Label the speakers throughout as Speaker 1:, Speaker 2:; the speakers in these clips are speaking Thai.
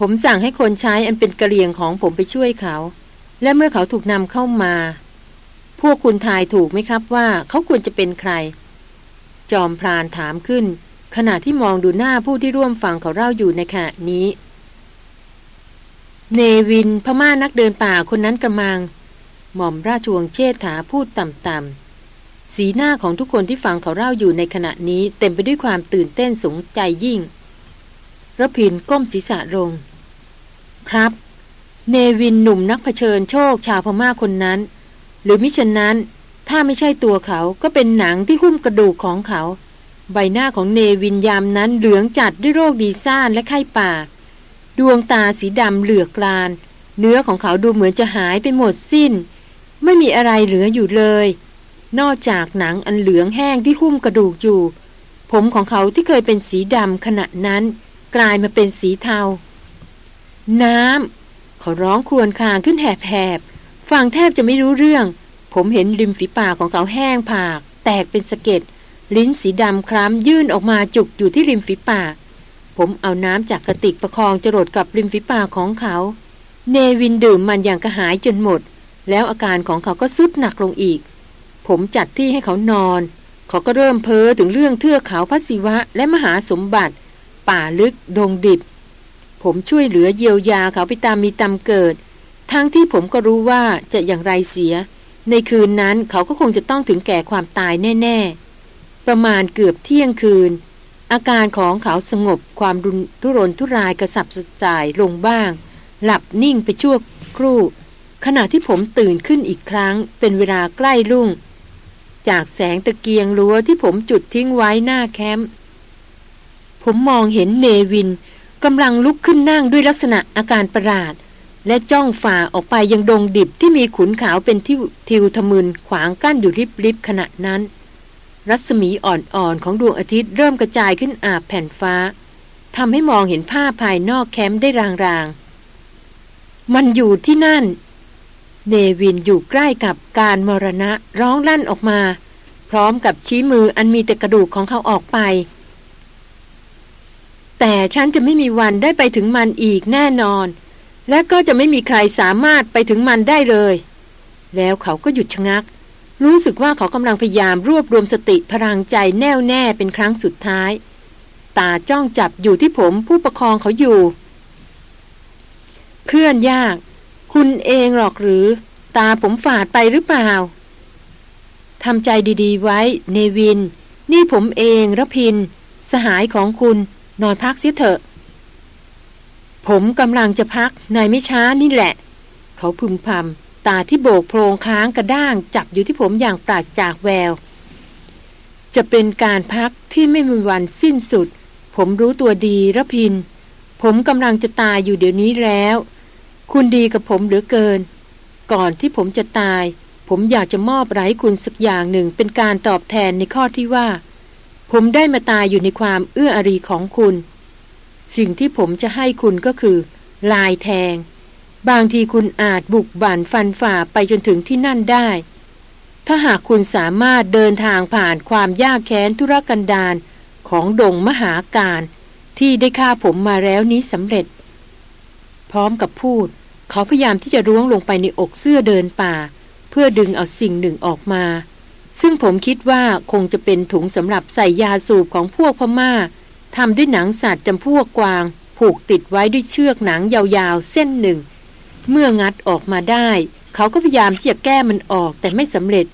Speaker 1: ผมสั่งให้คนใช้อันเป็นกระเรียงของผมไปช่วยเขา และเมื่อเขาถูกนำเข้ามา พวกคุณทายถูกไหมครับว่าเขาควรจะเป็นใคร จอมพรานถามขึ้น ขณะที่มองดูหน้าผู้ที่ร่วมฟังเขาเล่าอยู่ในขณะนี้ เนวินพม่านักเดินป่าคนนั้นกระมัง หม่อมราชวงศ์เชษฐาพูดต่ำๆสีหน้าของทุกคนที่ฟังเขาเล่าอยู่ในขณะนี้เต็มไปด้วยความตื่นเต้นสงใจยิ่ง ระพินก้มศีรษะลง ครับ เนวินหนุ่มนักเผชิญโชคชาวพม่าคนนั้น หรือมิฉะนั้นถ้าไม่ใช่ตัวเขาก็เป็นหนังที่หุ้มกระดูกของเขา ใบหน้าของเนวินยามนั้นเหลืองจัดด้วยโรคดีซ่านและไข้ป่า ดวงตาสีดำเหลือกลาน เนื้อของเขาดูเหมือนจะหายไปหมดสิ้น ไม่มีอะไรเหลืออยู่เลย นอกจากหนังอันเหลืองแห้งที่หุ้มกระดูกอยู่ ผมของเขาที่เคยเป็นสีดำขณะนั้น กลายมาเป็นสีเทา น้ำเขาร้องครวญครางขึ้นแหบๆฟังแทบจะไม่รู้เรื่อง ผมเห็นริมฝีปากของเขาแห้งผาก แตกเป็นสะเก็ดลิ้นสีดำคล้ำยื่นออกมาจุกอยู่ที่ริมฝีปาก ผมเอาน้ำจากกระติกประคองจรดกับริมฝีปากของเขา เนวินดื่มมันอย่างกระหายจนหมด แล้วอาการของเขาก็สุดหนักลงอีก ผมจัดที่ให้เขานอน เขาก็เริ่มเพ้อถึงเรื่องเทือกเขาพัศิวะและมหาสมบัติ ป่าลึก ดงดิบ ผมช่วยเหลือเยียวยาเขาไปตามมีตามเกิด ทั้งที่ผมก็รู้ว่าจะอย่างไรเสีย ในคืนนั้นเขาก็คงจะต้องถึงแก่ความตายแน่ ๆ ประมาณเกือบเที่ยงคืน อาการของเขาสงบความรุนทุรนทุรายกระสับกระส่ายลงบ้าง หลับนิ่งไปชั่วครู่ ขณะที่ผมตื่นขึ้นอีกครั้ง เป็นเวลาใกล้รุ่ง จากแสงตะเกียงรั้วที่ผมจุดทิ้งไว้หน้าแคมป์ ผมมองเห็นเนวินกำลังลุกขึ้นนั่งด้วยลักษณะอาการประหลาด และจ้องฝ่าออกไปยังดงดิบที่มีขุนขาวเป็นทิวทิวทมึนขวางกั้นอยู่ริบๆขณะนั้น รัศมีอ่อนๆของดวงอาทิตย์เริ่มกระจายขึ้นอาบแผ่นฟ้าทำให้มองเห็นภาภายนอกแคมป์ได้รางๆ มันอยู่ที่นั่น เนวินอยู่ใกล้กับการมรณะร้องลั่นออกมา พร้อมกับชี้มืออันมีแต่กระดูกของเขาออกไป แต่ฉันจะไม่มีวันได้ไปถึงมันอีกแน่นอน และก็จะไม่มีใครสามารถไปถึงมันได้เลย แล้วเขาก็หยุดชะงัก รู้สึกว่าเขากำลังพยายามรวบรวมสติพลังใจแน่วแน่เป็นครั้งสุดท้าย ตาจ้องจับอยู่ที่ผมผู้ประคองเขาอยู่ เพื่อนยาก คุณเองหรอกหรือ ตาผมฝาดไปหรือเปล่าทำใจดีๆไว้ เนวิน นี่ผมเองระพิน สหายของคุณ นอนพักเสียเถอะ ผมกำลังจะพักนายไม่ช้านี่แหละ เขาพึมพำตาที่โบกโพรงค้างกระด้างจับอยู่ที่ผมอย่างปราศจากแวว จะเป็นการพักที่ไม่มีวันสิ้นสุด ผมรู้ตัวดีระพิน ผมกำลังจะตายอยู่เดี๋ยวนี้แล้ว คุณดีกับผมเหลือเกิน ก่อนที่ผมจะตาย ผมอยากจะมอบอะไรให้คุณสักอย่างหนึ่งเป็นการตอบแทนในข้อที่ว่า ผมได้มาตายอยู่ในความเอื้ออารีของคุณ สิ่งที่ผมจะให้คุณก็คือ ลายแทง บางทีคุณอาจบุกบั่นฟันฝ่าไปจนถึงที่นั่นได้ ถ้าหากคุณสามารถเดินทางผ่านความยากแค้นทุรกันดารของดงมหาการที่ได้ฆ่าผมมาแล้วนี้สำเร็จ พร้อมกับพูด เขาพยายามที่จะร้วงลงไปในอกเสื้อเดินป่า เพื่อดึงเอาสิ่งหนึ่งออกมา ซึ่งผมคิดว่าคงจะเป็นถุงสำหรับใส่ยาสูบของพวกพม่าทำด้วยหนังสัตว์จำพวกกวาง ผูกติดไว้ด้วยเชือกหนังยาวๆ เส้นหนึ่ง เมื่องัดออกมาได้ เขาก็พยายามที่จะแก้มันออกแต่ไม่สำเร็จ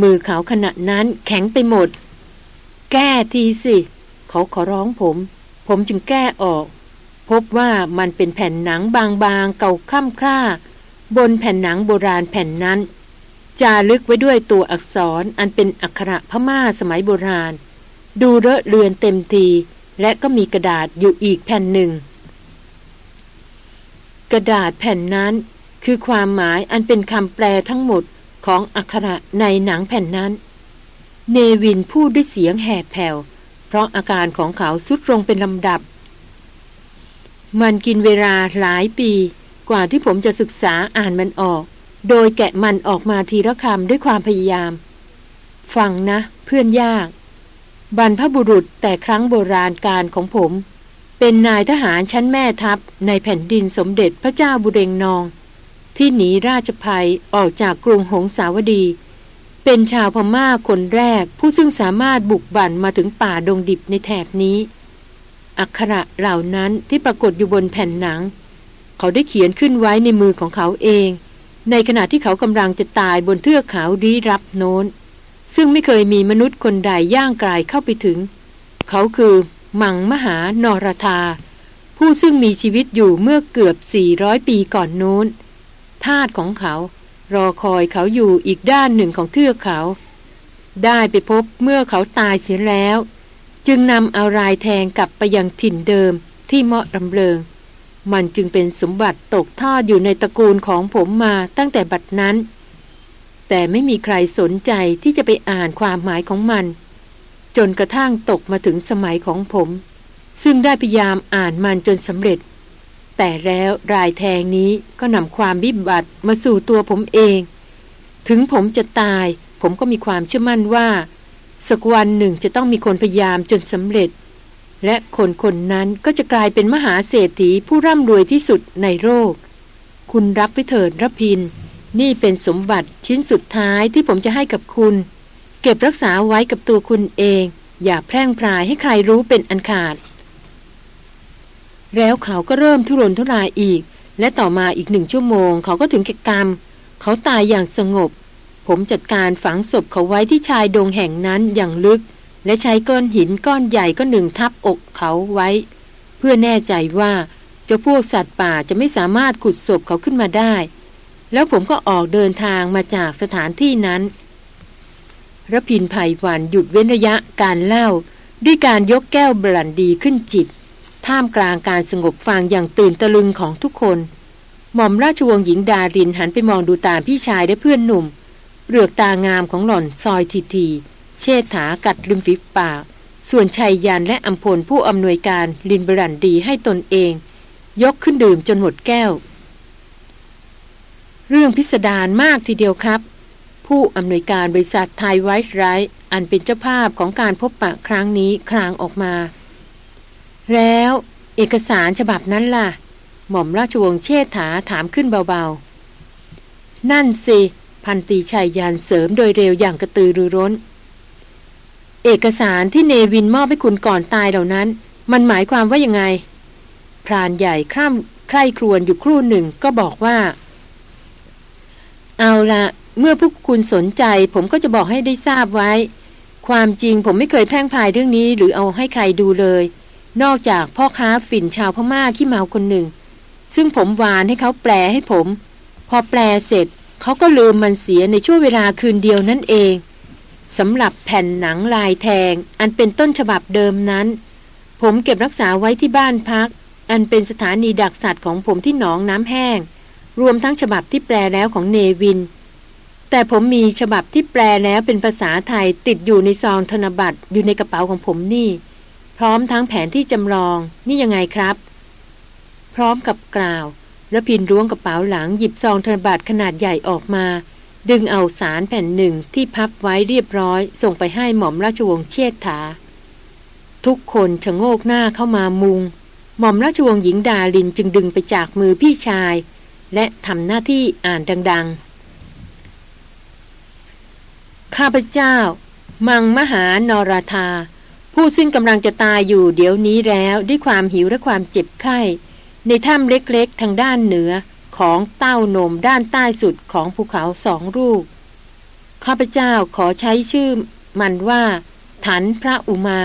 Speaker 1: มือเขาขณะนั้นแข็งไปหมด แก้ทีสิ เขาขอร้องผม ผมจึงแก้ออก พบว่ามันเป็นแผ่นหนังบางๆ เก่าค่ำคร่า บนแผ่นหนังโบราณแผ่นนั้น จารึกไว้ด้วยตัวอักษรอันเป็นอักขระพม่าสมัยโบราณ ดูเรอะเรือนเต็มที และก็มีกระดาษอยู่อีกแผ่นหนึ่ง กระดาษแผ่นนั้น คือความหมายอันเป็นคำแปลทั้งหมดของอักขระในหนังแผ่นนั้น เนวินพูดด้วยเสียงแหบแผ่ว เพราะอาการของเขาสุดลงเป็นลำดับ มันกินเวลาหลายปีกว่าที่ผมจะศึกษาอ่านมันออก โดยแกะมันออกมาทีละคำด้วยความพยายาม ฟังนะ เพื่อนยาก บรรพบุรุษแต่ครั้งโบราณการของผม เป็นนายทหารชั้นแม่ทัพในแผ่นดินสมเด็จพระเจ้าบุเรงนอง ที่หนีราชภัยออกจากกรุงหงสาวดี เป็นชาวพม่าคนแรกผู้ซึ่งสามารถบุกบั่นมาถึงป่าดงดิบในแถบนี้ อักขระเหล่านั้นที่ปรากฏอยู่บนแผ่นหนัง เขาได้เขียนขึ้นไว้ในมือของเขาเอง ในขณะที่เขากำลังจะตายบนเทือกเขารีรับโน้น ซึ่งไม่เคยมีมนุษย์คนใดย่างกลายเข้าไปถึง เขาคือ มังมหานรธา ผู้ซึ่งมีชีวิตอยู่เมื่อเกือบ 400 ปีก่อนโน้นทาตของเขา รอคอยเขาอยู่อีกด้านหนึ่งของเทือกเขา ได้ไปพบเมื่อเขาตายเสียแล้ว จึงนำเอารายแทงกลับไปยังถิ่นเดิมที่เหมาะรำเริง มันจึงเป็นสมบัติตกทอดอยู่ในตระกูลของผมมาตั้งแต่บัดนั้น แต่ไม่มีใครสนใจที่จะไปอ่านความหมายของมัน จนกระทั่งตกมาถึงสมัยของผม ซึ่งได้พยายามอ่านมันจนสำเร็จ แต่แล้วรายแทงนี้ก็นำความบิบัติมาสู่ตัวผมเอง ถึงผมจะตาย ผมก็มีความเชื่อมั่นว่า สักวันหนึ่งจะต้องมีคนพยายามจนสำเร็จ และคนคนนั้นก็จะกลายเป็นมหาเศรษฐีผู้ร่ำรวยที่สุดในโลก คุณรับไปเถิดรพิน นี่เป็นสมบัติชิ้นสุดท้ายที่ผมจะให้กับคุณ เก็บรักษาไว้กับตัวคุณเอง อย่าแพร่งพรายให้ใครรู้เป็นอันขาด แล้วเขาก็เริ่มทุรนทุรายอีก และต่อมาอีกหนึ่งชั่วโมง เขาก็ถึงแก่กรรม เขาตายอย่างสงบ ผมจัดการฝังศพเขาไว้ที่ชายดงแห่งนั้นอย่างลึก และใช้ก้อนหินก้อนใหญ่ก็หนึ่งทับอกเขาไว้ เพื่อแน่ใจว่าเจ้าพวกสัตว์ป่าจะไม่สามารถขุดศพเขาขึ้นมาได้ แล้วผมก็ออกเดินทางมาจากสถานที่นั้นระพินภัยวันหยุดเว้นระยะการเล่า ด้วยการยกแก้วบรันดีขึ้นจิบ ท่ามกลางการสงบฟังอย่างตื่นตะลึงของทุกคน หม่อมราชวงศ์หญิงดารินหันไปมองดูตามพี่ชายและเพื่อนหนุ่มเปลือกตางามของหล่อนซอยทีที เชษฐากัดริมฝีปาก ส่วนชัยยันและอัมพลผู้อำนวยการลินบรันดีให้ตนเอง ยกขึ้นดื่มจนหมดแก้ว เรื่องพิสดารมากทีเดียวครับ ผู้อำนวยการบริษัทไทยไวท์ไรท์อันเป็นเจ้าภาพของการพบปะครั้งนี้คลางออกมา แล้วเอกสารฉบับนั้นล่ะ หม่อมราชวงศ์เชษฐาถามขึ้นเบาๆ นั่นสิ พันตีชัยยานเสริมโดยเร็วอย่างกระตือรือร้น เอกสารที่เนวินมอบให้คุณก่อนตายเหล่านั้น มันหมายความว่ายังไง พรานใหญ่ข้ามใคร่ครวญอยู่ครู่หนึ่งก็บอกว่า เอาละเมื่อพวกคุณสนใจ ผมก็จะบอกให้ได้ทราบไว้ ความจริงผมไม่เคยแพร่งพายเรื่องนี้ หรือเอาให้ใครดูเลย นอกจากพ่อค้าฝิ่นชาวพม่าขี้เมาคนหนึ่ง ซึ่งผมวานให้เขาแปลให้ผม พอแปลเสร็จเขาก็ลืมมันเสียในช่วงเวลาคืนเดียวนั่นเอง สำหรับแผ่นหนังลายแทง อันเป็นต้นฉบับเดิมนั้น ผมเก็บรักษาไว้ที่บ้านพัก อันเป็นสถานีดักสัตว์ของผมที่หนองน้ำแห้ง รวมทั้งฉบับที่แปลแล้วของเนวิน แต่ผมมีฉบับที่แปลแล้วเป็นภาษาไทยติดอยู่ในซองธนบัตรอยู่ในกระเป๋าของผมนี่ พร้อมทั้งแผนที่จำลองนี่ยังไงครับ พร้อมกับกล่าว แล้วพินร้วงกระเป๋าหลังหยิบซองธนบัตรขนาดใหญ่ออกมา ดึงเอาสารแผ่นหนึ่งที่พับไว้เรียบร้อย ส่งไปให้หม่อมราชวงศ์เชษฐา ทุกคนชะโงกหน้าเข้ามามุง หม่อมราชวงศ์หญิงดาลินจึงดึงไปจากมือพี่ชาย และทำหน้าที่อ่านดังๆ ข้าพเจ้า มังมหานราธา ผู้ซึ่งกำลังจะตายอยู่เดี๋ยวนี้แล้วด้วยความหิวและความเจ็บไข้ ในถ้ำเล็กๆทางด้านเหนือ ของเต้านมด้านใต้สุดของภูเขาสองลูก ข้าพเจ้าขอใช้ชื่อมันว่าถันพระอุมา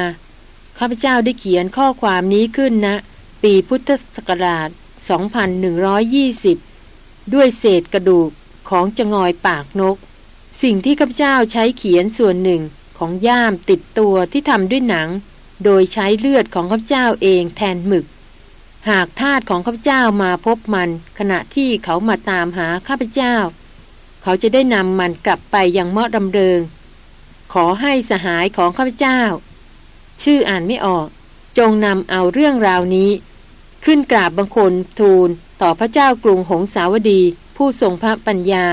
Speaker 1: ข้าพเจ้าได้เขียนข้อความนี้ขึ้นนะ ปีพุทธศักราช 2120 ด้วยเศษกระดูกของจงอยปากนก สิ่งที่ข้าพเจ้าใช้เขียนส่วนหนึ่งของย่ามติดตัวที่ทำด้วยหนัง โดยใช้เลือดของข้าพเจ้าเองแทนหมึก หากทาสของข้าพเจ้ามาพบมัน ขณะที่เขามาตามหาข้าพเจ้า เขาจะได้นำมันกลับไปยังเมาะดำเริง ขอให้สหายของข้าพเจ้า ชื่ออ่านไม่ออก จงนำเอาเรื่องราวนี้ ขึ้นกราบบังคลทูลต่อพระเจ้ากรุงหงสาวดีผู้ทรงพระปัญญา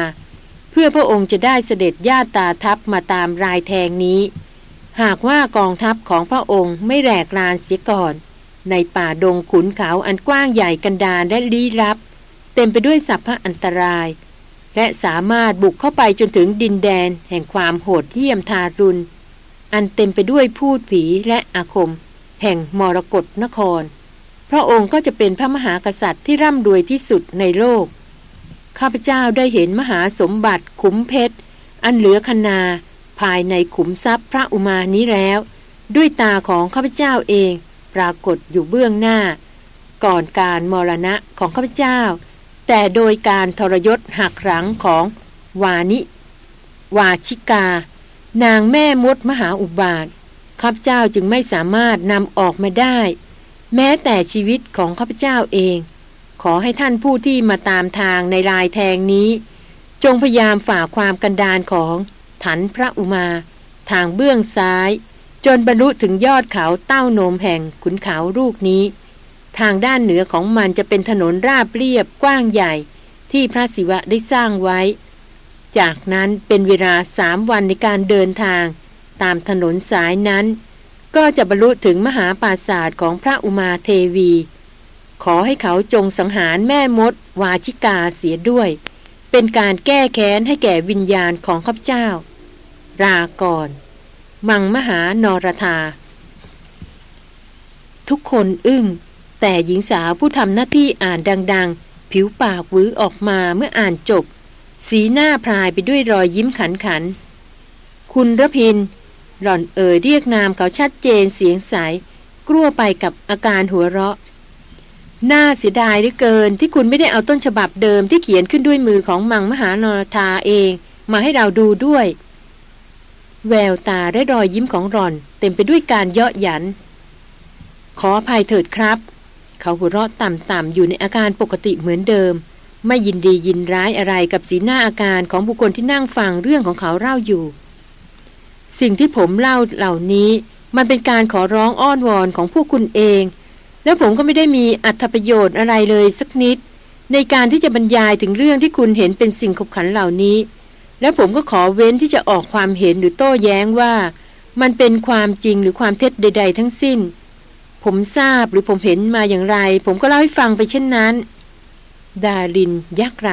Speaker 1: เพื่อพระองค์จะได้เสด็จญาตตาทัพมาตามรายแทงนี้ หากว่ากองทัพของพระองค์ไม่แหลกลานเสียก่อน ในป่าดงขุนเขาอันกว้างใหญ่กันดารและลี้ลับ เต็มไปด้วยสัพพะอันตราย และสามารถบุกเข้าไปจนถึงดินแดนแห่งความโหดเหี้ยมทารุณ อันเต็มไปด้วยพูดผีและอาคม แห่งมรกรนคร พระองค์ก็จะเป็นพระมหากษัตริย์ที่ร่ำรวยที่สุดในโลก ข้าพเจ้าได้เห็นมหาสมบัติขุมเพชร อันเหลือคนา ภายในขุมทรัพย์พระอุมานี้แล้ว ด้วยตาของข้าพเจ้าเอง ปรากฏอยู่เบื้องหน้า ก่อนการมรณะของข้าพเจ้า แต่โดยการทรยศหักหลังของวานิ วาชิกา นางแม่มดมหาอุบาทข้าพเจ้าจึงไม่สามารถนำออกมาได้ แม้แต่ชีวิตของข้าพเจ้าเอง ขอให้ท่านผู้ที่มาตามทางในลายแทงนี้ จงพยายามฝ่าความกันดานของ ถันพระอุมา ทางเบื้องซ้าย จนบรรลุถึงยอดเขาเต้าโนมแห่งขุนเขาลูกนี้ ทางด้านเหนือของมันจะเป็นถนนราบเรียบกว้างใหญ่ ที่พระศิวะได้สร้างไว้ จากนั้นเป็นเวลาสามวันในการเดินทาง ตามถนนสายนั้น ก็จะบรรลุถึงมหาปราศาสตร์ของพระอุมาเทวี ขอให้เขาจงสังหารแม่มด วาชิกาเสียด้วย เป็นการแก้แค้นให้แก่วิญญาณของข้าพเจ้าราก่อน มังมหานรธา ทุกคนอึ้ง แต่หญิงสาวผู้ทำหน้าที่อ่านดัง ๆ ผิวปากวื้อออกมาเมื่ออ่านจบ สีหน้าพรายไปด้วยรอยยิ้มขันขัน คุณระพิน หล่อนเอ่ยเรียกนามเขาชัดเจนเสียงใสกลัวไปกับอาการหัวเราะน่าเสียดายเหลือเกินที่คุณไม่ได้เอาต้นฉบับเดิมที่เขียนขึ้นด้วยมือของมังมหานรธาเอง มาให้เราดูด้วย แววตาและรอยยิ้มของรอน เต็มไปด้วยการเยาะหยัน ขออภัยเถิดครับ เขาหัวเราะต่ำๆอยู่ในอาการปกติเหมือนเดิม ไม่ยินดียินร้ายอะไรกับสีหน้าอาการของบุคคลที่นั่งฟังเรื่องของเขาเล่าอยู่ สิ่งที่ผมเล่าเหล่านี้มันเป็นการขอร้องอ้อนวอนของพวกคุณเอง แล้วผมก็ไม่ได้มีอัตประโยชน์อะไรเลยสักนิด ในการที่จะบรรยายถึงเรื่องที่คุณเห็นเป็นสิ่งขบขันเหล่านี้ แล้วผมก็ขอเว้นที่จะออกความเห็นหรือโต้แย้งว่า มันเป็นความจริงหรือความเท็จใด ๆ ทั้งสิ้น ผมทราบหรือผมเห็นมาอย่างไร ผมก็เล่าให้ฟังไปเช่นนั้น ดารินยักไหร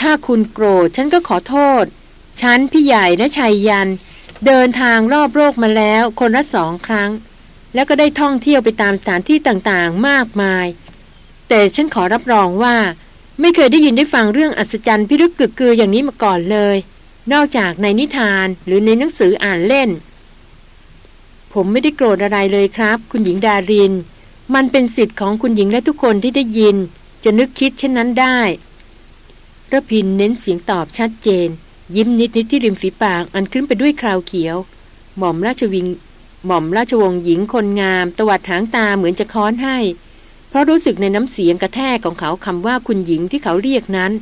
Speaker 1: ถ้าคุณโกรธฉันก็ขอโทษ ฉันพี่ใหญ่และชัยยัน เดินทางรอบโลกมาแล้วคนละสองครั้ง แล้วก็ได้ท่องเที่ยวไปตามสถานที่ต่างๆมากมาย แต่ฉันขอรับรองว่า ไม่เคยได้ยินได้ฟังเรื่องอัศจรรย์พิรึกกึกกืออย่างนี้มาก่อนเลย นอกจากในนิทานหรือในหนังสืออ่านเล่น ผมไม่ได้โกรธอะไรเลยครับ คุณหญิงดาริน มันเป็นสิทธิ์ของคุณหญิงและทุกคนที่ได้ยิน จะนึกคิดเช่นนั้นได้ระพินเน้นเสียงตอบชัดเจน ยิ้มนิดนิดที่ริมฝีปากอันขึ้นไปด้วยคราวเขียว หม่อมราชวิงหม่อมราชวงศ์หญิงคนงาม ตวัดหางตาเหมือนจะค้อนให้ เพราะรู้สึกในน้ำเสียงกระแทกของเขาคำว่าคุณหญิงที่เขาเรียกนั้น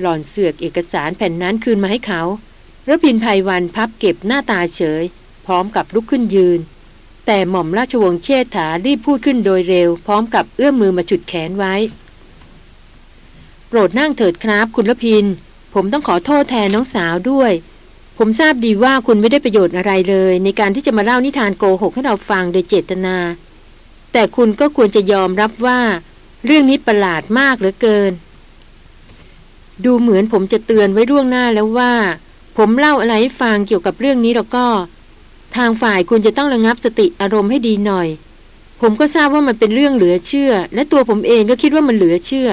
Speaker 1: หล่อนเสือกเอกสารแผ่นนั้นคืนมาให้เขาระพินภัยวันพับเก็บหน้าตาเฉย พร้อมกับลุกขึ้นยืน แต่หม่อมราชวงศ์เชษฐารีบพูดขึ้นโดยเร็ว พร้อมกับเอื้อมมือมาฉุดแขนไว้ โปรดนั่งเถิดครับคุณระพิน ผมต้องขอโทษแทนน้องสาวด้วย ผมทราบดีว่าคุณไม่ได้ประโยชน์อะไรเลย ในการที่จะมาเล่านิทานโกหกให้เราฟังโดยเจตนา แต่คุณก็ควรจะยอมรับว่า เรื่องนี้ประหลาดมากเหลือเกิน ดูเหมือนผมจะเตือนไว้ล่วงหน้าแล้วว่า ผมเล่าอะไรให้ฟังเกี่ยวกับเรื่องนี้แล้วก็ ทางฝ่ายคุณจะต้องระงับสติอารมณ์ให้ดีหน่อย ผมก็ทราบว่ามันเป็นเรื่องเหลือเชื่อ และตัวผมเองก็คิดว่ามันเหลือเชื่อ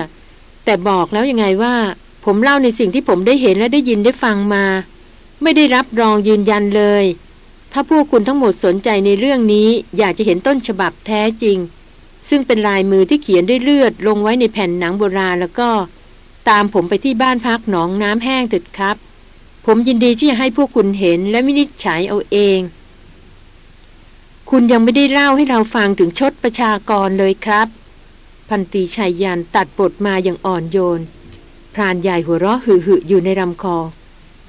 Speaker 1: แต่บอกแล้วยังไงว่า ผมเล่าในสิ่งที่ผมได้เห็นและได้ยินได้ฟังมา ไม่ได้รับรองยืนยันเลย ถ้าพวกคุณทั้งหมดสนใจในเรื่องนี้อยากจะเห็นต้นฉบับแท้จริง ซึ่งเป็นลายมือที่เขียนด้วยเลือดลงไว้ในแผ่นหนังโบราณแล้วก็ ตามผมไปที่บ้านพักหนองน้ำแห้งตึดครับ ผมยินดีที่จะให้พวกคุณเห็นและวินิจฉัยเอาเอง คุณยังไม่ได้เล่าให้เราฟังถึงชดประชากรเลยครับ พันตีชายยันตัดบทมาอย่างอ่อนโยนพรานใหญ่หัวเราะหึ่อยู่ในลำคอ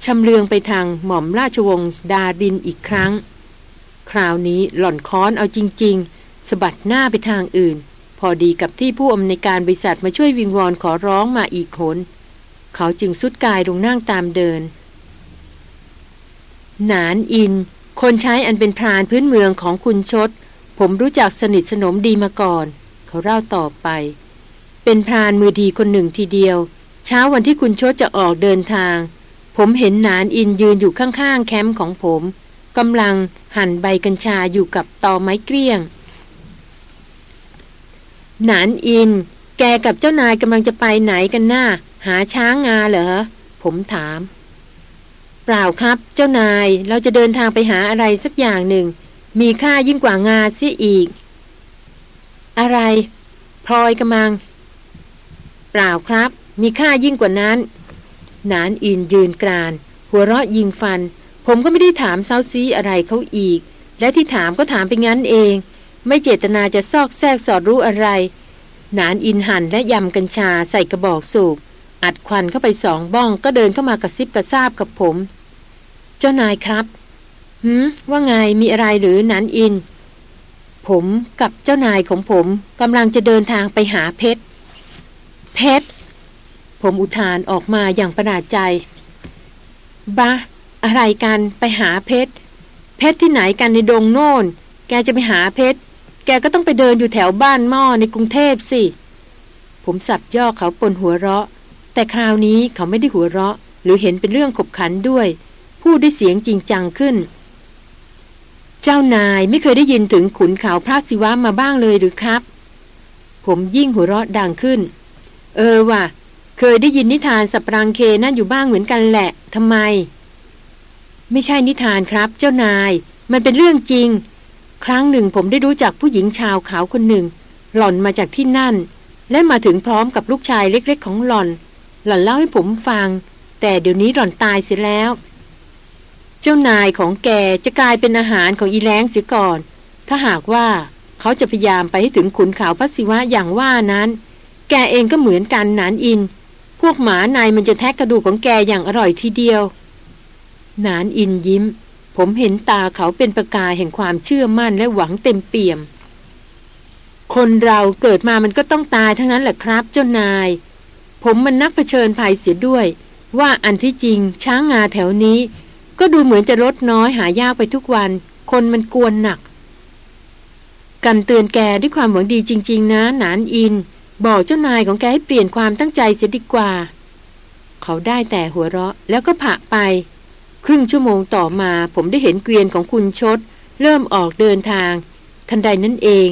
Speaker 1: ชำเลืองไปทางหม่อมราชวงศ์ดาดินอีกครั้ง คราวนี้หล่อนค้อนเอาจริง ๆสะบัดหน้าไปทางอื่น พอดีกับที่ผู้อำนวยการบริษัทมาช่วยวิงวอนขอร้องมาอีกคนเขาจึงสุดกายลงนั่งตามเดิน หนานอิน คนใช้อันเป็นพรานพื้นเมืองของคุณชด ผมรู้จักสนิทสนมดีมาก่อน เขาเล่าต่อไป เป็นพรานมือดีคนหนึ่งทีเดียว เช้าวันที่คุณชดจะออกเดินทาง ผมเห็นนานอินยืนอยู่ข้างๆแคมป์ของผมกำลังหั่นใบกัญชาอยู่กับตอไม้เกลี้ยง นานอิน แกกับเจ้านายกำลังจะไปไหนกันหน้า หาช้างงาเหรอ ผมถาม เปล่าครับ เจ้านายเราจะเดินทางไปหาอะไรสักอย่างหนึ่ง มีค่ายิ่งกว่างาเสียอีก อะไรพลอยกำลัง เปล่าครับ มีค่ายิ่งกว่านั้น นานอินยืนกราน หัวเราะยิงฟัน ผมก็ไม่ได้ถามเซาซีอะไรเขาอีก และที่ถามก็ถามไปงั้นเอง ไม่เจตนาจะซอกแซกสอดรู้อะไร นานอินหันและยำกัญชาใส่กระบอกสูบอัดควันเข้าไปสองบ้องก็เดินเข้ามากระซิบกระซาบกับผม เจ้านายครับหืมว่าไงมีอะไรหรือนานอิน ผมกับเจ้านายของผมกำลังจะเดินทางไปหาเพชร เพชร ผมอุทานออกมาอย่างประหลาดใจบะอะไรกันไปหาเพชร เพชรที่ไหนกันในดงโน่น แกจะไปหาเพชร แกก็ต้องไปเดินอยู่แถวบ้านหม้อในกรุงเทพสิ ผมสับย่อเขาปนหัวเราะ แต่คราวนี้เขาไม่ได้หัวเราะ หรือเห็นเป็นเรื่องขบขันด้วย พูดได้เสียงจริงจังขึ้น เจ้านายไม่เคยได้ยินถึงขุนเขาพระศิวะมาบ้างเลยหรือครับ ผมยิ่งหัวเราะดังขึ้น เออว่ะ เคยได้ยินนิทานสัปรังเคนั่นอยู่บ้างเหมือนกันแหละทำไม ไม่ใช่นิทานครับ เจ้านาย มันเป็นเรื่องจริง ครั้งหนึ่งผมได้รู้จักผู้หญิงชาวขาวคนหนึ่ง หล่อนมาจากที่นั่น และมาถึงพร้อมกับลูกชายเล็ก ๆ ของหล่อน หล่อนเล่าให้ผมฟัง แต่เดี๋ยวนี้หล่อนตายเสียแล้ว เจ้านายของแกจะกลายเป็นอาหารของอีแรงเสียก่อน ถ้าหากว่าเขาจะพยายามไปให้ถึงขุนเขาพระศิวะอย่างว่านั้น แกเองก็เหมือนกันนานอิน พวกหมานายมันจะแทะกระดูกของแกอย่างอร่อยทีเดียว นานอินยิ้ม ผมเห็นตาเขาเป็นประกายแห่งความเชื่อมั่นและหวังเต็มเปี่ยม คนเราเกิดมามันก็ต้องตายทั้งนั้นแหละครับเจ้านาย ผมมันนักเผชิญภัยเสียด้วย ว่าอันที่จริงช้างงาแถวนี้ ก็ดูเหมือนจะลดน้อยหายากไปทุกวัน คนมันกวนหนัก กันเตือนแกด้วยความหวังดีจริง ๆ นะ นานอิน บอกเจ้านายของแกให้เปลี่ยนความตั้งใจเสียดีกว่า เขาได้แต่หัวเราะแล้วก็ผ่าไป ครึ่งชั่วโมงต่อมาผมได้เห็นเกวียนของคุณชด เริ่มออกเดินทาง ทันใดนั้นเอง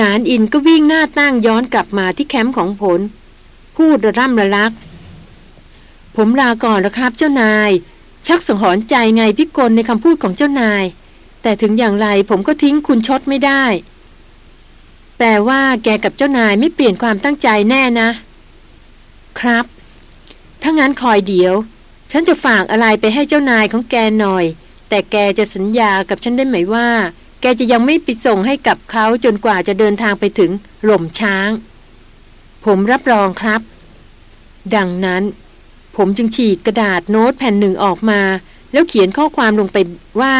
Speaker 1: นานอินก็วิ่งหน้าตั้งย้อนกลับมาที่แคมป์ของผล พูดระร่ำระลัก ผมลาก่อนแล้วครับเจ้านาย ชักสังหรณ์ใจไงพิกลในคำพูดของเจ้านาย แต่ถึงอย่างไรผมก็ทิ้งคุณชดไม่ได้ แต่ว่าแกกับเจ้านายไม่เปลี่ยนความตั้งใจแน่นะ ครับ ถ้างั้นคอยเดี๋ยว ฉันจะฝากอะไรไปให้เจ้านายของแกหน่อย แต่แกจะสัญญากับฉันได้ไหมว่า แกจะยังไม่ปิดส่งให้กับเขาจนกว่าจะเดินทางไปถึงหล่มช้าง ผมรับรองครับ ดังนั้น ผมจึงฉีกกระดาษโน้ตแผ่นหนึ่งออกมา แล้วเขียนข้อความลงไปว่า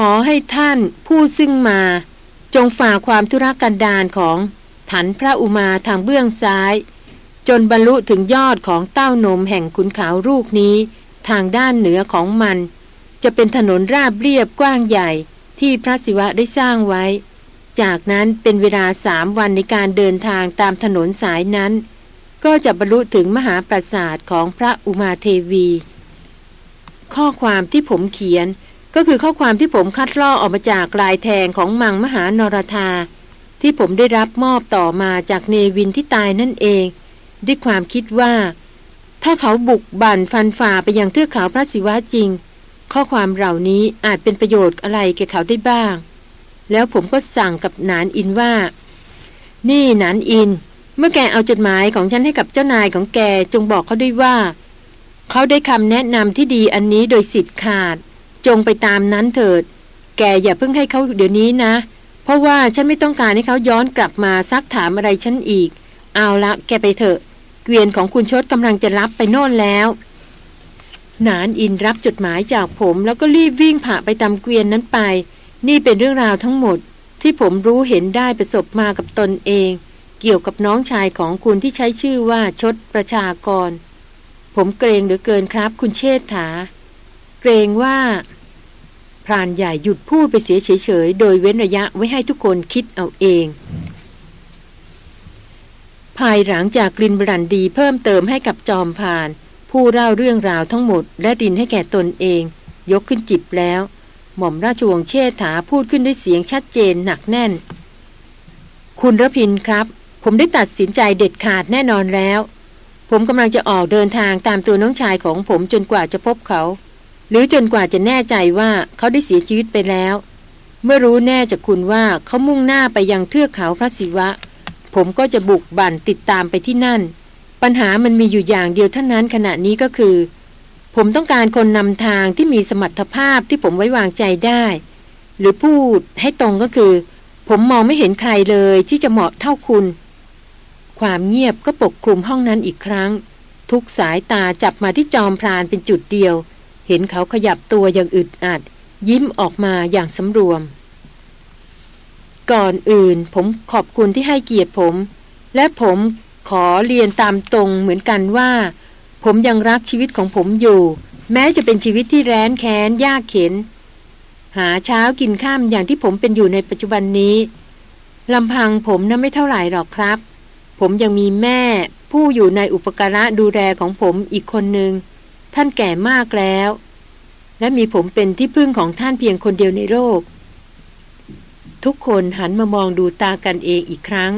Speaker 1: ขอให้ท่านผู้ซึ่งมา จงฝ่าความธุรกันดารของถันพระอุมาทางเบื้องซ้าย จนบรรลุถึงยอดของเต้านมแห่งขุนขาวลูกนี้ ทางด้านเหนือของมัน จะเป็นถนนราบเรียบกว้างใหญ่ที่พระศิวะได้สร้างไว้ จากนั้นเป็นเวลาสามวันในการเดินทางตามถนนสายนั้น ก็จะบรรลุถึงมหาปราสาทของพระอุมาเทวี ข้อความที่ผมเขียน ก็คือข้อความที่ผมคัดลอกออกมาจากลายแทงของมังมหานรธา ที่ผมได้รับมอบต่อมาจากเนวินที่ตายนั่นเอง ด้วยความคิดว่า ถ้าเขาบุกบั่นฟันฝ่าไปยังเทือกเขาพระศิวะจริง ข้อความเหล่านี้อาจเป็นประโยชน์อะไรแก่เขาได้บ้าง แล้วผมก็สั่งกับนานอินว่า นี่นานอิน เมื่อแกเอาจดหมายของฉันให้กับเจ้านายของแกจงบอกเขาด้วยว่า เขาได้คำแนะนำที่ดีอันนี้โดยสิทธิ์ขาด จงไปตามนั้นเถิด แกอย่าเพิ่งให้เขาเดี๋ยวนี้นะ เพราะว่าฉันไม่ต้องการให้เขาย้อนกลับมาซักถามอะไรฉันอีก เอาละแกไปเถอะ เกวียนของคุณชดกำลังจะรับไปโน่นแล้วนานอินรับจดหมายจากผมแล้วก็รีบวิ่งผ่าไปตามเกวียนนั้นไป นี่เป็นเรื่องราวทั้งหมด ที่ผมรู้เห็นได้ประสบมากับตนเอง เกี่ยวกับน้องชายของคุณที่ใช้ชื่อว่าชดประชากร ผมเกรงเหลือเกินครับ คุณเชษฐา เกรงว่า พรานใหญ่หยุดพูดไปเสียเฉยๆ โดยเว้นระยะไว้ให้ทุกคนคิดเอาเอง ภายหลังจากกลินบรันดีเพิ่มเติมให้กับจอมพาน ผู้เล่าเรื่องราวทั้งหมด และดินให้แก่ตนเอง ยกขึ้นจิบแล้ว หม่อมราชวงศ์เชษฐาพูดขึ้นด้วยเสียงชัดเจนหนักแน่น คุณรพินครับ ผมได้ตัดสินใจเด็ดขาดแน่นอนแล้ว ผมกำลังจะออกเดินทางตามตัวน้องชายของผมจนกว่าจะพบเขา หรือจนกว่าจะแน่ใจว่าเขาได้เสียชีวิตไปแล้ว เมื่อรู้แน่จากคุณว่าเขามุ่งหน้าไปยังเทือกเขาพระศิวะ ผมก็จะบุกบั่นติดตามไปที่นั่น ปัญหามันมีอยู่อย่างเดียวเท่านั้นขณะนี้ก็คือ ผมต้องการคนนำทางที่มีสมรรถภาพที่ผมไว้วางใจได้ หรือพูดให้ตรงก็คือ ผมมองไม่เห็นใครเลยที่จะเหมาะเท่าคุณ ความเงียบก็ปกคลุมห้องนั้นอีกครั้ง ทุกสายตาจับมาที่จอมพรานเป็นจุดเดียว เห็นเขาขยับตัวอย่างอึดอัด ยิ้มออกมาอย่างสำรวม ก่อนอื่นผมขอบคุณที่ให้เกียรติผม และผมขอเรียนตามตรงเหมือนกันว่า ผมยังรักชีวิตของผมอยู่ แม้จะเป็นชีวิตที่แร้นแค้นยากเข็น หาเช้ากินข้ามอย่างที่ผมเป็นอยู่ในปัจจุบันนี้ลำพังผมน่ะไม่เท่าไหร่หรอกครับ ผมยังมีแม่ผู้อยู่ในอุปการะดูแลของผมอีกคนหนึ่ง ท่านแก่มากแล้ว และมีผมเป็นที่พึ่งของท่านเพียงคนเดียวในโลก ทุกคนหันมามองดูตากันเองอีกครั้ง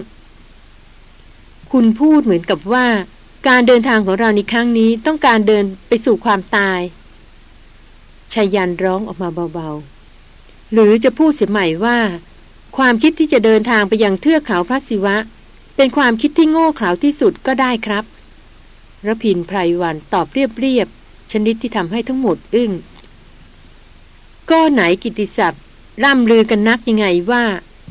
Speaker 1: คุณพูดเหมือนกับว่า การเดินทางของเราในครั้งนี้ต้องการเดินไปสู่ความตายชายันร้องออกมาเบาๆ หรือจะพูดเสียใหม่ว่า ความคิดที่จะเดินทางไปยังเทือกเขาพระศิวะ เป็นความคิดที่โง่เขลาที่สุดก็ได้ครับระพินไพรวันตอบเรียบ ชนิดที่ทำให้ทั้งหมดอึง้งก็ไหนกิติศัพท์ร่ำลือกันนักยังไงว่า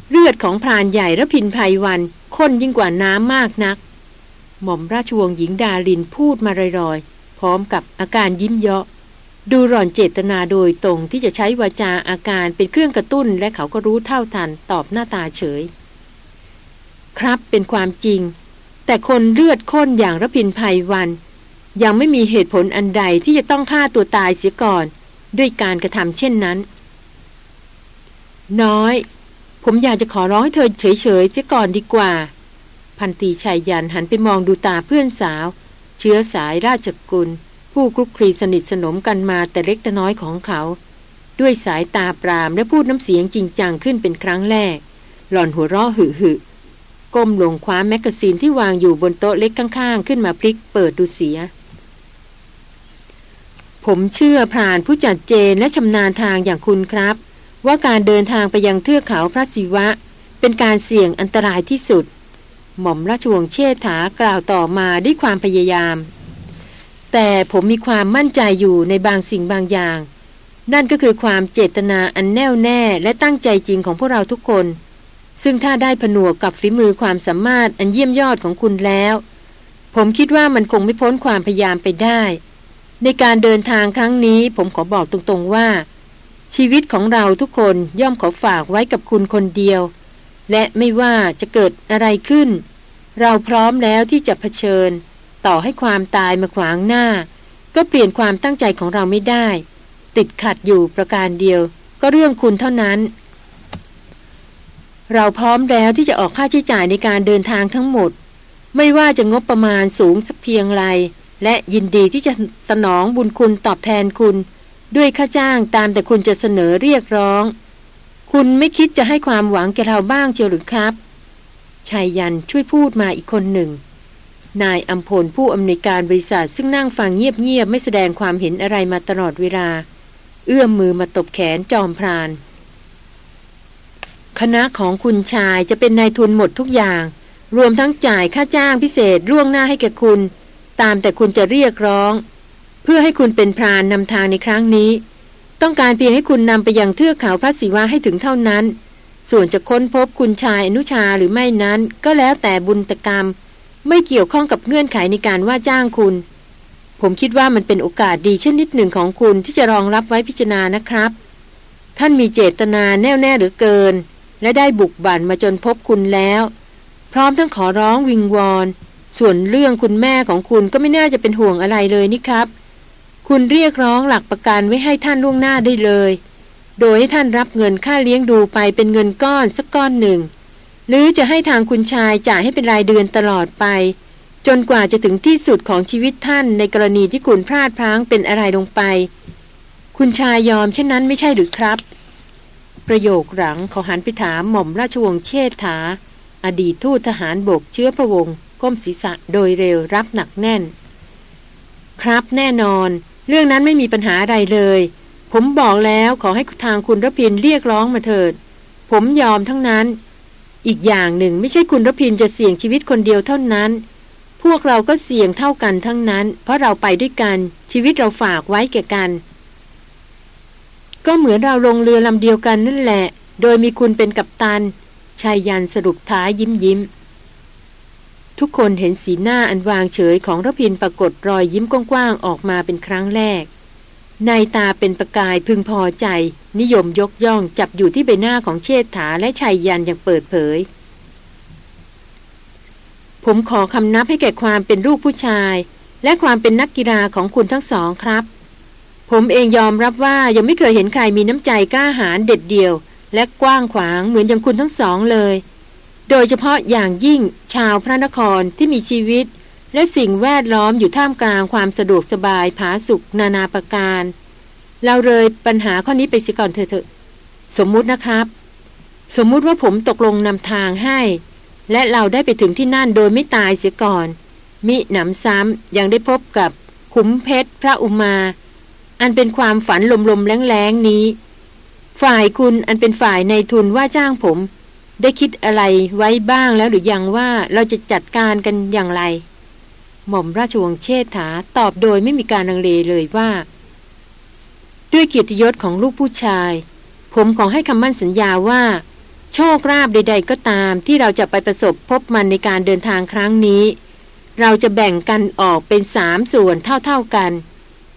Speaker 1: เลือดของพรานใหญ่ระพินภัยวันข้นยิ่งกว่าน้ำมากนัก หม่อมราชวงศ์หญิงดาลินพูดมาลอยๆ พร้อมกับอาการยิ้มเยาะ ดูร่อนเจตนาโดยตรงที่จะใช้วาจาอาการเป็นเครื่องกระตุ้นและเขาก็รู้เท่าทันตอบหน้าตาเฉย ครับเป็นความจริง แต่คนเลือดข้นอย่างระพินภัยวัน ยังไม่มีเหตุผลอันใดที่จะต้องฆ่าตัวตายเสียก่อน ด้วยการกระทำเช่นนั้น น้อย ผมอยากจะขอร้องให้เธอเฉยๆเสียก่อนดีกว่า พันตรีไชยยันต์หันไปมองดูตาเพื่อนสาว เชื้อสายราชกุล ผู้คลุกคลีสนิทสนมกันมาแต่เล็กแต่น้อยของเขา ด้วยสายตาปรามและพูดน้ำเสียงจริงจังขึ้นเป็นครั้งแรก หล่อนหัวเราะหึหึก้มลงคว้าแมกกาซีนที่วางอยู่บนโต๊ะเล็กข้างๆ ขึ้นมาพลิกเปิดดูเสีย ผมเชื่อพรานผู้จัดเจนและชำนาญทางอย่างคุณครับ ว่าการเดินทางไปยังเทือกเขาพระศิวะ เป็นการเสี่ยงอันตรายที่สุด หม่อมราชวงศ์เชษฐากล่าวต่อมาด้วยความพยายาม แต่ผมมีความมั่นใจอยู่ในบางสิ่งบางอย่าง นั่นก็คือความเจตนาอันแน่วแน่และตั้งใจจริงของพวกเราทุกคน ซึ่งถ้าได้ผนวกกับฝีมือความสามารถอันเยี่ยมยอดของคุณแล้ว ผมคิดว่ามันคงไม่พ้นความพยายามไปได้ ในการเดินทางครั้งนี้ผมขอบอกตรงๆว่า ชีวิตของเราทุกคนย่อมขอฝากไว้กับคุณคนเดียว และไม่ว่าจะเกิดอะไรขึ้น เราพร้อมแล้วที่จะเผชิญ ต่อให้ความตายมาขวางหน้า ก็เปลี่ยนความตั้งใจของเราไม่ได้ ติดขัดอยู่ประการเดียว ก็เรื่องคุณเท่านั้น เราพร้อมแล้วที่จะออกค่าใช้จ่ายในการเดินทางทั้งหมด ไม่ว่าจะงบประมาณสูงสักเพียงไร และยินดีที่จะสนองบุญคุณตอบแทนคุณ ด้วยค่าจ้างตามแต่คุณจะเสนอเรียกร้อง คุณไม่คิดจะให้ความหวังแก่เราบ้างเชียวหรือครับชายยันช่วยพูดมาอีกคนหนึ่ง นายอัมพลผู้อำนวยการบริษัทซึ่งนั่งฟังเงียบๆไม่แสดงความเห็นอะไรมาตลอดเวลา เอื้อมมือมาตบแขนจอมพราน คณะของคุณชายจะเป็นนายทุนหมดทุกอย่าง รวมทั้งจ่ายค่าจ้างพิเศษล่วงหน้าให้แก่คุณ ตามแต่คุณจะเรียกร้อง เพื่อให้คุณเป็นพรานนำทางในครั้งนี้ ต้องการเพียงให้คุณนำไปยังเทือกเขาพระศิวะให้ถึงเท่านั้น ส่วนจะค้นพบคุณชายอนุชาหรือไม่นั้น ก็แล้วแต่บุญตกรรม ไม่เกี่ยวข้องกับเงื่อนไขในการว่าจ้างคุณ ผมคิดว่ามันเป็นโอกาสดีเช่นนิดหนึ่งของคุณที่จะรองรับไว้พิจารณานะครับ ท่านมีเจตนาแน่วแน่หรือเกิน และได้บุกบั่นมาจนพบคุณแล้ว พร้อมทั้งขอร้องวิงวอน ส่วนเรื่องคุณแม่ของคุณก็ไม่น่าจะเป็นห่วงอะไรเลยนี่ครับ คุณเรียกร้องหลักประกันไว้ให้ท่านล่วงหน้าได้เลย โดยให้ท่านรับเงินค่าเลี้ยงดูไปเป็นเงินก้อนสักก้อนหนึ่ง หรือจะให้ทางคุณชายจ่ายให้เป็นรายเดือนตลอดไป จนกว่าจะถึงที่สุดของชีวิตท่านในกรณีที่คุณพลาดพลั้งเป็นอะไรลงไป คุณชายยอมเช่นนั้นไม่ใช่หรือครับ ประโยคหลังเขาหันไปถามหม่อมราชวงศ์เชษฐา อดีตทูตทหารบกเชื้อพระวงศ์ ก้มศีรษะโดยเร็วรับหนักแน่น ครับแน่นอน เรื่องนั้นไม่มีปัญหาอะไรเลย ผมบอกแล้วขอให้ทางคุณรพินเรียกร้องมาเถิด ผมยอมทั้งนั้น อีกอย่างหนึ่งไม่ใช่คุณรพินจะเสี่ยงชีวิตคนเดียวเท่านั้น พวกเราก็เสี่ยงเท่ากันทั้งนั้น เพราะเราไปด้วยกันชีวิตเราฝากไว้แก่กัน ก็เหมือนเราลงเรือลำเดียวกันนั่นแหละ โดยมีคุณเป็นกัปตันชายยันสรุปท้ายยิ้มยิ้ม ทุกคนเห็นสีหน้าอันวางเฉยของรพินปรากฏรอยยิ้มกว้างๆออกมาเป็นครั้งแรก ในตาเป็นประกายพึงพอใจ นิยมยกย่องจับอยู่ที่ใบหน้าของเชษฐาและชัยยันอย่างเปิดเผย ผมขอคำนับให้แก่ความเป็นลูกผู้ชาย และความเป็นนักกีฬาของคุณทั้งสองครับ ผมเองยอมรับว่ายังไม่เคยเห็นใครมีน้ำใจกล้าหาญเด็ดเดี่ยว และกว้างขวางเหมือนอย่างคุณทั้งสองเลย โดยเฉพาะอย่างยิ่งชาวพระนครที่มีชีวิต และสิ่งแวดล้อมอยู่ท่ามกลางความสะดวกสบายผาสุกนานาประการ เราเลยปัญหาข้อนี้ไปสิก่อนเถอะสมมุตินะครับ สมมุติว่าผมตกลงนำทางให้ และเราได้ไปถึงที่นั่นโดยไม่ตายเสียก่อน มิหนำซ้ำยังได้พบกับขุมเพชรพระอุมา อันเป็นความฝันลมๆแรงๆนี้ ฝ่ายคุณอันเป็นฝ่ายในทุนว่าจ้างผม ได้คิดอะไรไว้บ้างแล้วหรือยังว่าเราจะจัดการกันอย่างไร หม่อมราชวงศ์เชษฐาตอบโดยไม่มีการลังเลเลยว่า ด้วยเกียรติยศของลูกผู้ชาย ผมขอให้คำมั่นสัญญาว่า โชคราบใด ๆ ก็ตามที่เราจะไปประสบพบมันในการเดินทางครั้งนี้ เราจะแบ่งกันออกเป็นสามส่วนเท่าๆกัน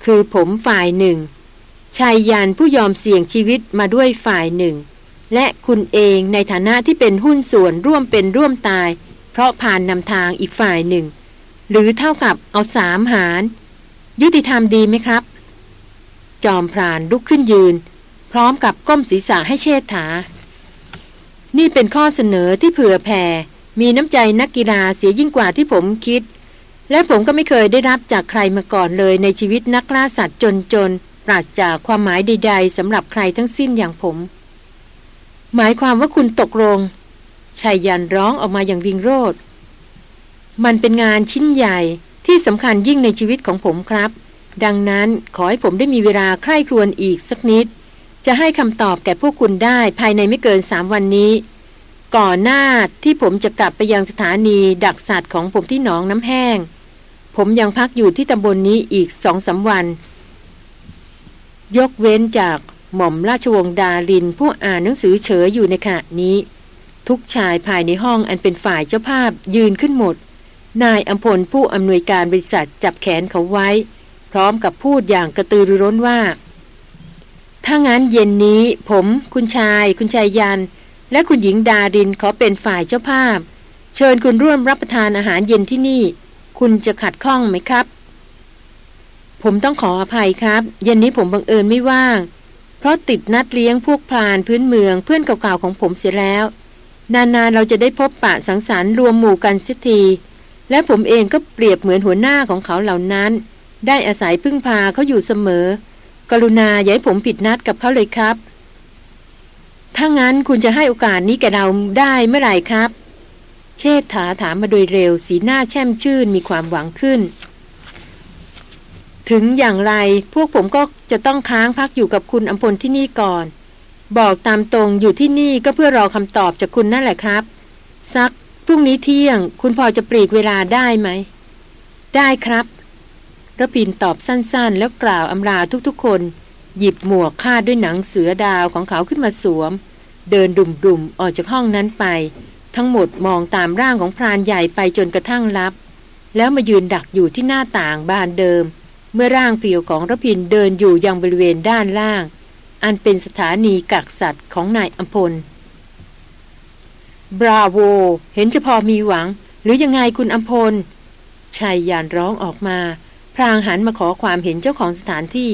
Speaker 1: คือผมฝ่ายหนึ่งชายยันผู้ยอมเสี่ยงชีวิตมาด้วยฝ่ายหนึ่ง และคุณเองในฐานะที่เป็นหุ้นส่วนร่วมเป็นร่วมตาย เพราะผ่านนำทางอีกฝ่ายหนึ่ง หรือเท่ากับเอาสามหาร ยุติธรรมดีไหมครับ จอมพรานลุกขึ้นยืน พร้อมกับก้มศีรษะให้เชษฐา นี่เป็นข้อเสนอที่เผื่อแผ่ มีน้ำใจนักกีฬาเสียยิ่งกว่าที่ผมคิด และผมก็ไม่เคยได้รับจากใครมาก่อนเลยในชีวิตนักล่าสัตว์จนๆปราศจากความหมายใดๆสำหรับใครทั้งสิ้นอย่างผม หมายความว่าคุณตกลงชายยันร้องออกมาอย่างริงโรดมันเป็นงานชิ้นใหญ่ที่สำคัญยิ่งในชีวิตของผมครับ ดังนั้นขอให้ผมได้มีเวลาใคร่ครวญอีกสักนิด จะให้คำตอบแก่พวกคุณได้ภายในไม่เกินสามวันนี้ ก่อนหน้าที่ผมจะกลับไปยังสถานีดักสัตว์ของผมที่หนองน้ำแห้ง ผมยังพักอยู่ที่ตำบลนนี้อีกสองสาวัน ยกเว้นจาก หม่อมราชวงศ์ดารินผู้อ่านหนังสือเฉยอยู่ในขณะนี้ ทุกชายภายในห้องอันเป็นฝ่ายเจ้าภาพยืนขึ้นหมด นายอัมพลผู้อำนวยการบริษัทจับแขนเขาไว้ พร้อมกับพูดอย่างกระตือรือร้นว่า ถ้างั้นเย็นนี้ผม คุณชาย คุณชายยัน และคุณหญิงดารินขอเป็นฝ่ายเจ้าภาพ เชิญคุณร่วมรับประทานอาหารเย็นที่นี่ คุณจะขัดข้องไหมครับ ผมต้องขออภัยครับ เย็นนี้ผมบังเอิญไม่ว่าง เพราะติดนัดเลี้ยงพวกพรานพื้นเมืองเพื่อนเก่าๆของผมเสียแล้ว นานๆเราจะได้พบปะสังสรรค์รวมหมู่กันสิทีและผมเองก็เปรียบเหมือนหัวหน้าของเขาเหล่านั้น ได้อาศัยพึ่งพาเขาอยู่เสมอ กรุณาอย่าให้ผมผิดนัดกับเขาเลยครับ ถ้างั้นคุณจะให้โอกาสนี้แกเราได้เมื่อไหร่ครับ เชษฐาถามมาโดยเร็ว สีหน้าแช่มชื่นมีความหวังขึ้น ถึงอย่างไรพวกผมก็จะต้องค้างพักอยู่กับคุณอำพลที่นี่ก่อน บอกตามตรงอยู่ที่นี่ก็เพื่อรอคำตอบจากคุณนั่นแหละครับซักพรุ่งนี้เที่ยง คุณพอจะปลีกเวลาได้ไหม ได้ครับระพินตอบสั้นๆ แล้วกล่าวอำลาทุกๆคน หยิบหมวกคาดด้วยหนังเสือดาวของเขาขึ้นมาสวม เดินดุ่มๆ ออกจากห้องนั้นไป ทั้งหมดมองตามร่างของพรานใหญ่ไปจนกระทั่งลับ แล้วมายืนดักอยู่ที่หน้าต่างบานเดิม เมื่อร่างเปลี่ยวของรพินเดินอยู่ยังบริเวณด้านล่าง อันเป็นสถานีกักสัตว์ของนายอัมพล บราโว เห็นจะพอมีหวัง หรือยังไงคุณอัมพลชายยานร้องออกมา พรางหันมาขอความเห็นเจ้าของสถานที่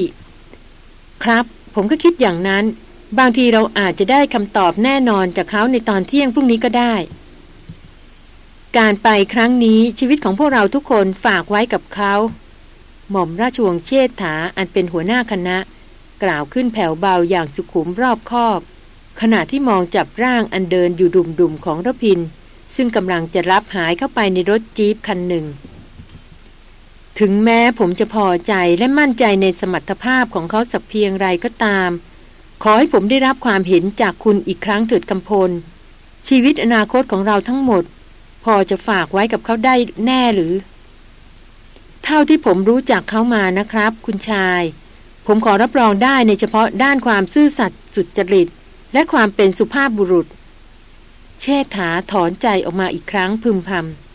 Speaker 1: ครับ ผมก็คิดอย่างนั้น บางทีเราอาจจะได้คำตอบแน่นอนจากเขาในตอนเที่ยงพรุ่งนี้ก็ได้ การไปครั้งนี้ชีวิตของพวกเราทุกคนฝากไว้กับเขา หม่อมราชวงศ์เชษฐาอันเป็นหัวหน้าคณะ กล่าวขึ้นแผ่วเบาอย่างสุขุมรอบคอบ ขณะที่มองจับร่างอันเดินอยู่ดุมๆของรพิน ซึ่งกำลังจะรับหายเข้าไปในรถจี๊ปคันหนึ่ง ถึงแม้ผมจะพอใจและมั่นใจในสมรรถภาพของเขาสักเพียงไรก็ตาม ขอให้ผมได้รับความเห็นจากคุณอีกครั้งเถิดกำพล ชีวิตอนาคตของเราทั้งหมด พอจะฝากไว้กับเขาได้แน่หรือ เท่าที่ผมรู้จักเขามานะครับ คุณชาย ผมขอรับรองได้ในเฉพาะด้านความซื่อสัตย์สุจริต และความเป็นสุภาพบุรุษ เชษฐาถอนใจออกมาอีกครั้งพึมพำ